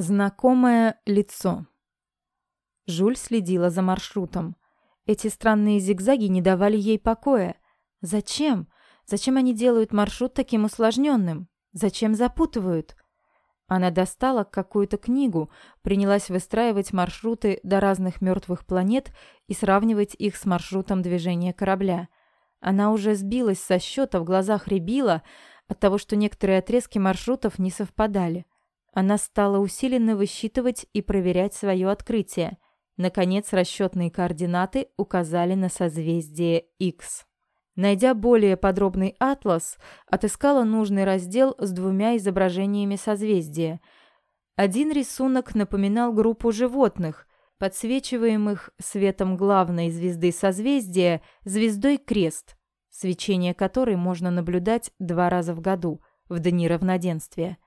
Знакомое лицо. Жуль следила за маршрутом. Эти странные зигзаги не давали ей покоя. Зачем? Зачем они делают маршрут таким усложненным? Зачем запутывают? Она достала какую-то книгу, принялась выстраивать маршруты до разных мертвых планет и сравнивать их с маршрутом движения корабля. Она уже сбилась со счета, в глазах рябила от того, что некоторые отрезки маршрутов не совпадали. Она стала усиленно высчитывать и проверять свое открытие. Наконец, расчетные координаты указали на созвездие X. Найдя более подробный атлас, отыскала нужный раздел с двумя изображениями созвездия. Один рисунок напоминал группу животных, подсвечиваемых светом главной звезды созвездия, звездой Крест, свечение которой можно наблюдать два раза в году, в дни равноденствия.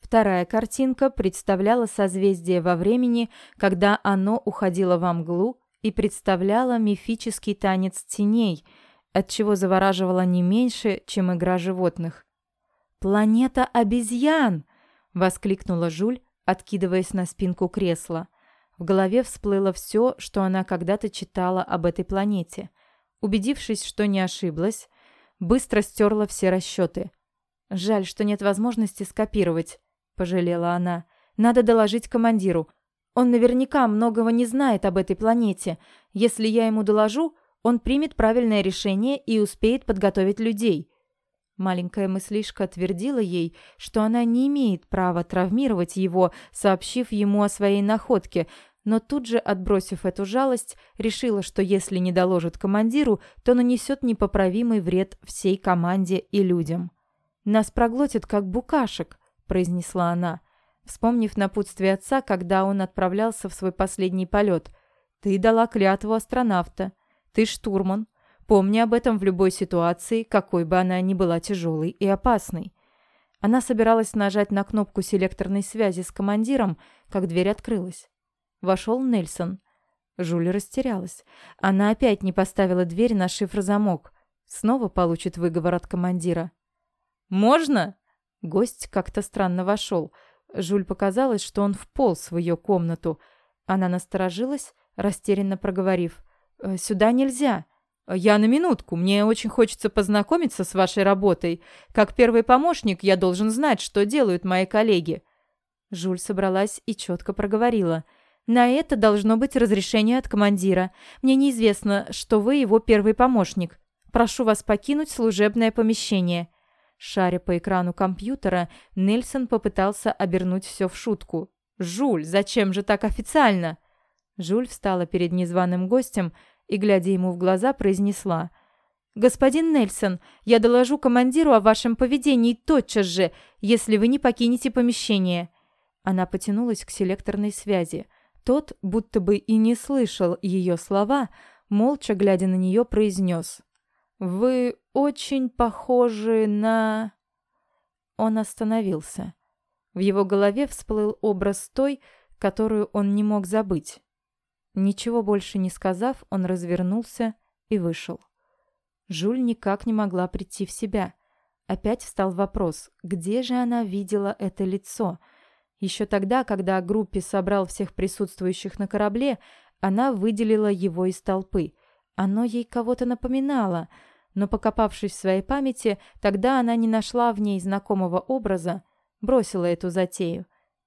Вторая картинка представляла созвездие во времени, когда оно уходило во мглу и представляло мифический танец теней, от чего завораживало не меньше, чем игра животных. «Планета обезьян!» — воскликнула Жуль, откидываясь на спинку кресла. В голове всплыло все, что она когда-то читала об этой планете. Убедившись, что не ошиблась, быстро стерла все расчеты. Жаль, что нет возможности скопировать пожалела она. Надо доложить командиру. Он наверняка многого не знает об этой планете. Если я ему доложу, он примет правильное решение и успеет подготовить людей. Маленькая мыслишка твердила ей, что она не имеет права травмировать его, сообщив ему о своей находке, но тут же, отбросив эту жалость, решила, что если не доложит командиру, то нанесет непоправимый вред всей команде и людям. Нас проглотят, как букашек произнесла она, вспомнив напутствие отца, когда он отправлялся в свой последний полет. «Ты дала клятву астронавта. Ты штурман. Помни об этом в любой ситуации, какой бы она ни была тяжелой и опасной». Она собиралась нажать на кнопку селекторной связи с командиром, как дверь открылась. Вошел Нельсон. Жюля растерялась. Она опять не поставила дверь на шифр-замок. Снова получит выговор от командира. «Можно?» Гость как-то странно вошел. Жуль показалось, что он вполз в ее комнату. Она насторожилась, растерянно проговорив. «Э, «Сюда нельзя». «Я на минутку. Мне очень хочется познакомиться с вашей работой. Как первый помощник я должен знать, что делают мои коллеги». Жуль собралась и четко проговорила. «На это должно быть разрешение от командира. Мне неизвестно, что вы его первый помощник. Прошу вас покинуть служебное помещение». Шаря по экрану компьютера, Нельсон попытался обернуть все в шутку. «Жуль, зачем же так официально?» Жуль встала перед незваным гостем и, глядя ему в глаза, произнесла. «Господин Нельсон, я доложу командиру о вашем поведении тотчас же, если вы не покинете помещение». Она потянулась к селекторной связи. Тот, будто бы и не слышал ее слова, молча глядя на нее, произнес. «Вы очень похожи на...» Он остановился. В его голове всплыл образ той, которую он не мог забыть. Ничего больше не сказав, он развернулся и вышел. Жуль никак не могла прийти в себя. Опять встал вопрос, где же она видела это лицо? Еще тогда, когда о группе собрал всех присутствующих на корабле, она выделила его из толпы. Оно ей кого-то напоминало — но покопавшись в своей памяти, тогда она не нашла в ней знакомого образа, бросила эту затею.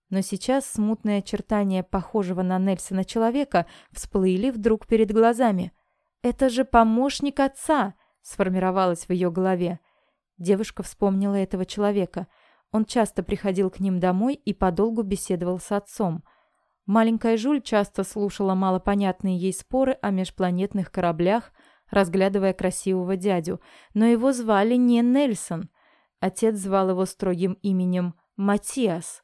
Но сейчас смутные очертания похожего на Нельсона человека всплыли вдруг перед глазами. «Это же помощник отца!» сформировалось в ее голове. Девушка вспомнила этого человека. Он часто приходил к ним домой и подолгу беседовал с отцом. Маленькая Жуль часто слушала малопонятные ей споры о межпланетных кораблях, разглядывая красивого дядю, но его звали не Нельсон. Отец звал его строгим именем Матиас.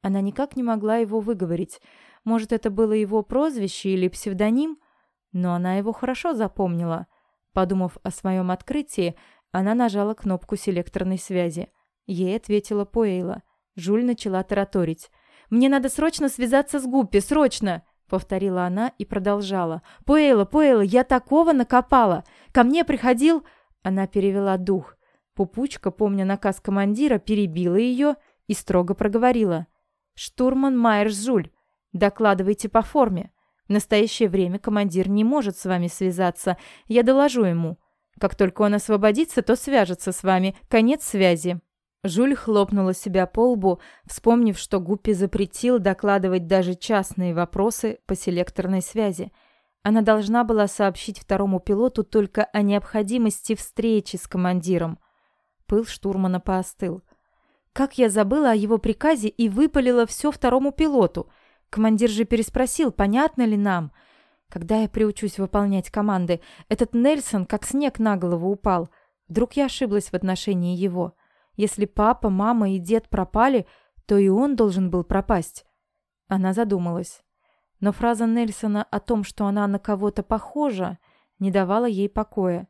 Она никак не могла его выговорить. Может, это было его прозвище или псевдоним? Но она его хорошо запомнила. Подумав о своем открытии, она нажала кнопку селекторной связи. Ей ответила Пуэйла. Жуль начала тараторить. «Мне надо срочно связаться с Гуппи, срочно!» Повторила она и продолжала. «Пуэйла, Пуэйла, я такого накопала! Ко мне приходил...» Она перевела дух. Пупучка, помня наказ командира, перебила ее и строго проговорила. «Штурман Майерс Жуль, докладывайте по форме. В настоящее время командир не может с вами связаться. Я доложу ему. Как только он освободится, то свяжется с вами. Конец связи». Жуль хлопнула себя по лбу, вспомнив, что Гуппи запретил докладывать даже частные вопросы по селекторной связи. Она должна была сообщить второму пилоту только о необходимости встречи с командиром. Пыл штурмана поостыл. Как я забыла о его приказе и выпалила все второму пилоту. Командир же переспросил, понятно ли нам. Когда я приучусь выполнять команды, этот Нельсон как снег на голову упал. Вдруг я ошиблась в отношении его. Если папа, мама и дед пропали, то и он должен был пропасть. Она задумалась. Но фраза Нельсона о том, что она на кого-то похожа, не давала ей покоя.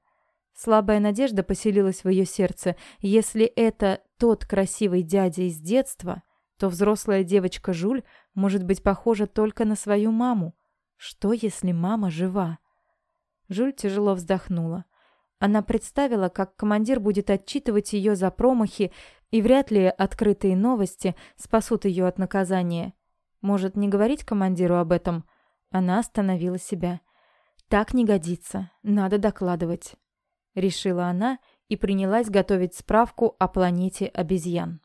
Слабая надежда поселилась в ее сердце. Если это тот красивый дядя из детства, то взрослая девочка Жуль может быть похожа только на свою маму. Что, если мама жива? Жуль тяжело вздохнула. Она представила, как командир будет отчитывать ее за промахи, и вряд ли открытые новости спасут ее от наказания. Может, не говорить командиру об этом? Она остановила себя. Так не годится, надо докладывать. Решила она и принялась готовить справку о планете обезьян.